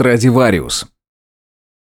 Страдивариус.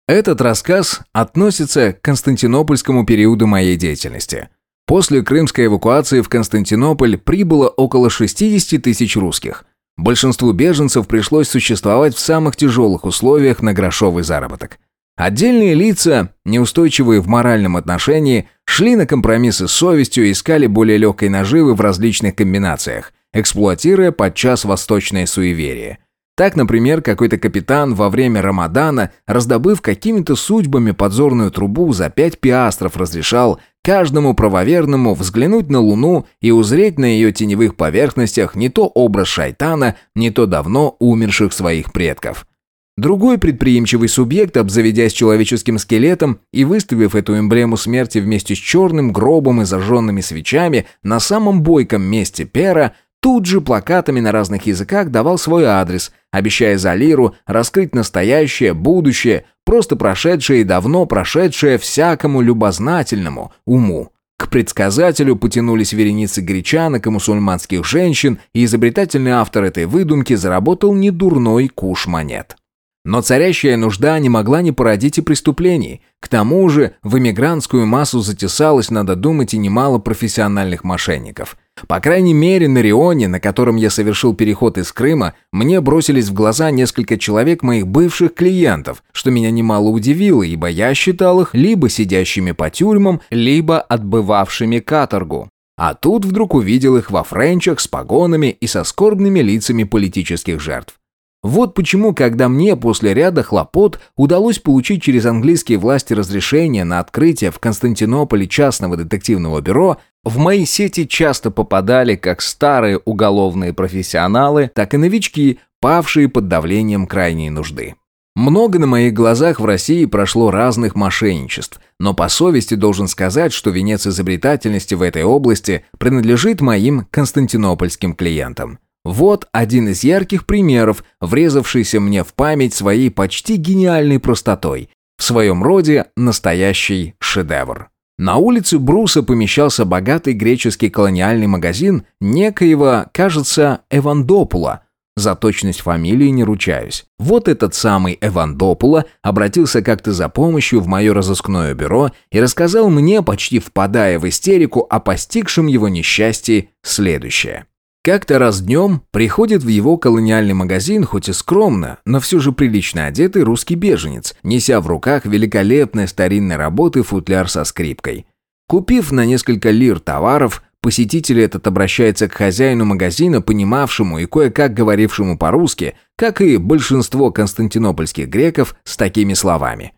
Этот рассказ относится к константинопольскому периоду моей деятельности. После крымской эвакуации в Константинополь прибыло около 60 тысяч русских. Большинству беженцев пришлось существовать в самых тяжелых условиях на грошовый заработок. Отдельные лица, неустойчивые в моральном отношении, шли на компромиссы с совестью и искали более легкой наживы в различных комбинациях, эксплуатируя подчас восточное суеверие. Так, например, какой-то капитан во время Рамадана, раздобыв какими-то судьбами подзорную трубу, за пять пиастров разрешал каждому правоверному взглянуть на Луну и узреть на ее теневых поверхностях не то образ шайтана, не то давно умерших своих предков. Другой предприимчивый субъект, обзаведясь человеческим скелетом и выставив эту эмблему смерти вместе с черным гробом и зажженными свечами на самом бойком месте пера, тут же плакатами на разных языках давал свой адрес, обещая за лиру раскрыть настоящее, будущее, просто прошедшее и давно прошедшее всякому любознательному уму. К предсказателю потянулись вереницы гречанок и мусульманских женщин, и изобретательный автор этой выдумки заработал недурной куш монет. Но царящая нужда не могла не породить и преступлений. К тому же в эмигрантскую массу затесалось, надо думать, и немало профессиональных мошенников. По крайней мере, на Рионе, на котором я совершил переход из Крыма, мне бросились в глаза несколько человек моих бывших клиентов, что меня немало удивило, ибо я считал их либо сидящими по тюрьмам, либо отбывавшими каторгу. А тут вдруг увидел их во френчах с погонами и со скорбными лицами политических жертв. Вот почему, когда мне после ряда хлопот удалось получить через английские власти разрешение на открытие в Константинополе частного детективного бюро, в мои сети часто попадали как старые уголовные профессионалы, так и новички, павшие под давлением крайней нужды. Много на моих глазах в России прошло разных мошенничеств, но по совести должен сказать, что венец изобретательности в этой области принадлежит моим константинопольским клиентам. Вот один из ярких примеров, врезавшийся мне в память своей почти гениальной простотой. В своем роде настоящий шедевр. На улице Бруса помещался богатый греческий колониальный магазин некоего, кажется, Эвандопула. За точность фамилии не ручаюсь. Вот этот самый Эвандопула обратился как-то за помощью в мое разыскное бюро и рассказал мне, почти впадая в истерику, о постигшем его несчастье следующее. Как-то раз днем приходит в его колониальный магазин, хоть и скромно, но все же прилично одетый русский беженец, неся в руках великолепной старинной работы футляр со скрипкой. Купив на несколько лир товаров, посетитель этот обращается к хозяину магазина, понимавшему и кое-как говорившему по-русски, как и большинство константинопольских греков, с такими словами.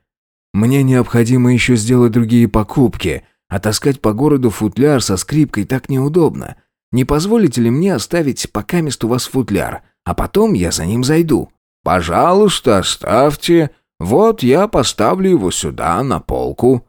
«Мне необходимо еще сделать другие покупки, а таскать по городу футляр со скрипкой так неудобно». Не позволите ли мне оставить пока мест у вас футляр, а потом я за ним зайду?» «Пожалуйста, оставьте. Вот я поставлю его сюда, на полку».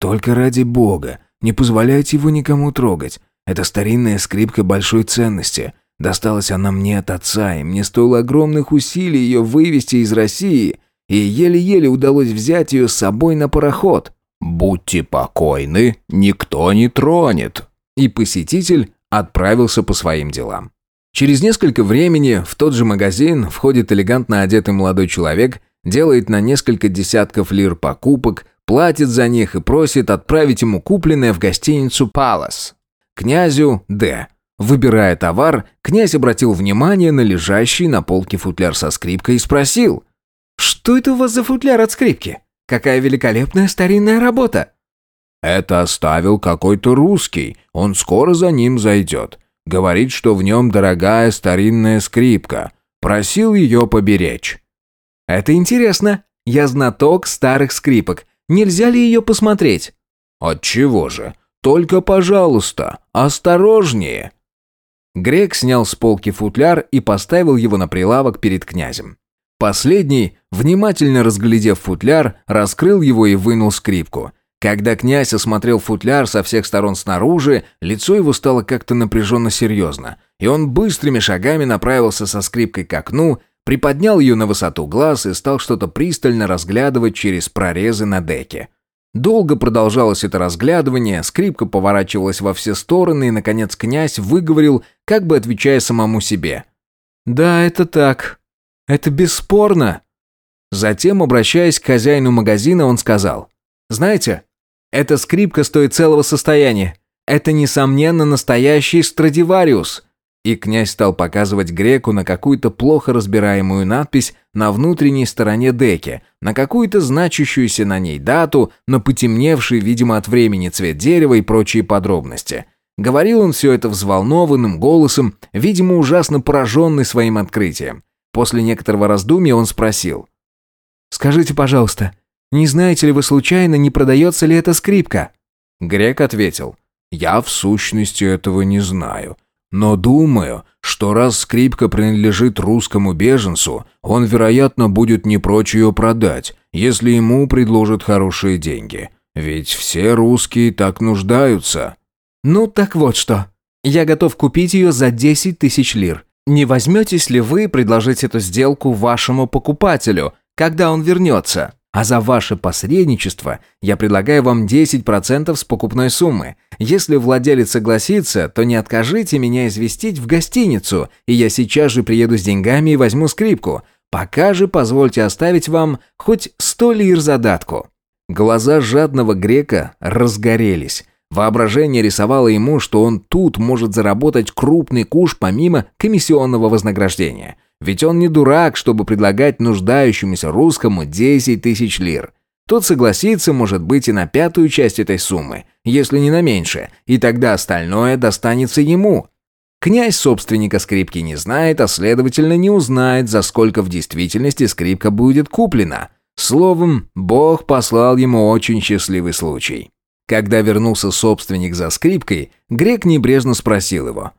«Только ради бога, не позволяйте его никому трогать. Это старинная скрипка большой ценности. Досталась она мне от отца, и мне стоило огромных усилий ее вывести из России, и еле-еле удалось взять ее с собой на пароход». «Будьте покойны, никто не тронет». И посетитель отправился по своим делам. Через несколько времени в тот же магазин входит элегантно одетый молодой человек, делает на несколько десятков лир покупок, платит за них и просит отправить ему купленное в гостиницу «Палас». Князю Д. Выбирая товар, князь обратил внимание на лежащий на полке футляр со скрипкой и спросил. «Что это у вас за футляр от скрипки? Какая великолепная старинная работа!» Это оставил какой-то русский, он скоро за ним зайдет. Говорит, что в нем дорогая старинная скрипка. Просил ее поберечь. Это интересно. Я знаток старых скрипок. Нельзя ли ее посмотреть? Отчего же? Только, пожалуйста, осторожнее. Грек снял с полки футляр и поставил его на прилавок перед князем. Последний, внимательно разглядев футляр, раскрыл его и вынул скрипку – когда князь осмотрел футляр со всех сторон снаружи, лицо его стало как-то напряженно серьезно, и он быстрыми шагами направился со скрипкой к окну, приподнял ее на высоту глаз и стал что-то пристально разглядывать через прорезы на деке. Долго продолжалось это разглядывание, скрипка поворачивалась во все стороны, и, наконец, князь выговорил, как бы отвечая самому себе. «Да, это так. Это бесспорно». Затем, обращаясь к хозяину магазина, он сказал, «Знаете, эта скрипка стоит целого состояния. Это, несомненно, настоящий Страдивариус». И князь стал показывать греку на какую-то плохо разбираемую надпись на внутренней стороне деки, на какую-то значащуюся на ней дату, на потемневший, видимо, от времени цвет дерева и прочие подробности. Говорил он все это взволнованным голосом, видимо, ужасно пораженный своим открытием. После некоторого раздумья он спросил. «Скажите, пожалуйста, не знаете ли вы случайно, не продается ли эта скрипка?» Грек ответил. «Я в сущности этого не знаю. Но думаю, что раз скрипка принадлежит русскому беженцу, он, вероятно, будет не прочь ее продать, если ему предложат хорошие деньги. Ведь все русские так нуждаются». «Ну так вот что. Я готов купить ее за 10 тысяч лир. Не возьметесь ли вы предложить эту сделку вашему покупателю, когда он вернется?» А за ваше посредничество я предлагаю вам 10% с покупной суммы. Если владелец согласится, то не откажите меня известить в гостиницу, и я сейчас же приеду с деньгами и возьму скрипку. Пока же позвольте оставить вам хоть 100 лир задатку». Глаза жадного грека разгорелись. Воображение рисовало ему, что он тут может заработать крупный куш помимо комиссионного вознаграждения. Ведь он не дурак, чтобы предлагать нуждающемуся русскому 10 тысяч лир. Тот согласится, может быть, и на пятую часть этой суммы, если не на меньше, и тогда остальное достанется ему. Князь собственника скрипки не знает, а следовательно не узнает, за сколько в действительности скрипка будет куплена. Словом, Бог послал ему очень счастливый случай. Когда вернулся собственник за скрипкой, Грек небрежно спросил его.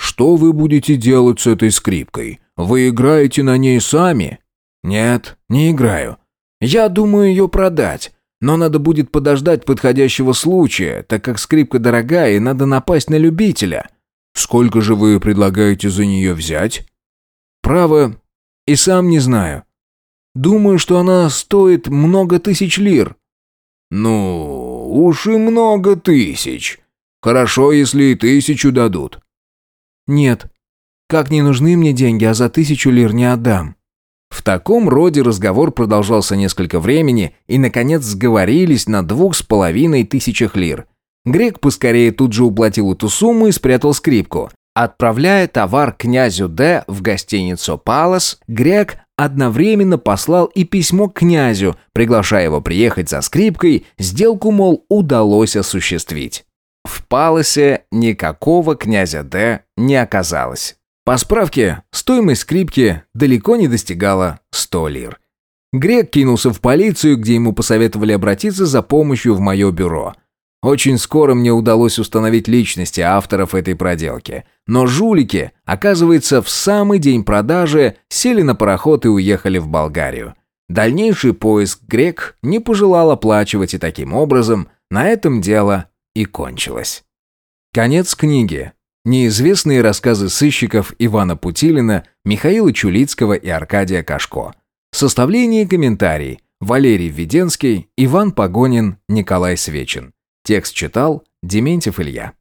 «Что вы будете делать с этой скрипкой? Вы играете на ней сами?» «Нет, не играю. Я думаю ее продать. Но надо будет подождать подходящего случая, так как скрипка дорогая и надо напасть на любителя. Сколько же вы предлагаете за нее взять?» «Право, и сам не знаю. Думаю, что она стоит много тысяч лир». «Ну, уж и много тысяч. Хорошо, если и тысячу дадут». «Нет, как не нужны мне деньги, а за тысячу лир не отдам». В таком роде разговор продолжался несколько времени и, наконец, сговорились на двух с половиной тысячах лир. Грек поскорее тут же уплатил эту сумму и спрятал скрипку. Отправляя товар князю Д в гостиницу «Палас», Грек одновременно послал и письмо князю, приглашая его приехать за скрипкой, сделку, мол, удалось осуществить. В Паласе никакого князя Д не оказалось. По справке, стоимость скрипки далеко не достигала 100 лир. Грек кинулся в полицию, где ему посоветовали обратиться за помощью в мое бюро. Очень скоро мне удалось установить личности авторов этой проделки. Но жулики, оказывается, в самый день продажи сели на пароход и уехали в Болгарию. Дальнейший поиск грек не пожелал оплачивать, и таким образом на этом дело и кончилось. Конец книги. Неизвестные рассказы сыщиков Ивана Путилина, Михаила Чулицкого и Аркадия Кашко. Составление и комментарий. Валерий Введенский, Иван Погонин, Николай Свечин. Текст читал Дементьев Илья.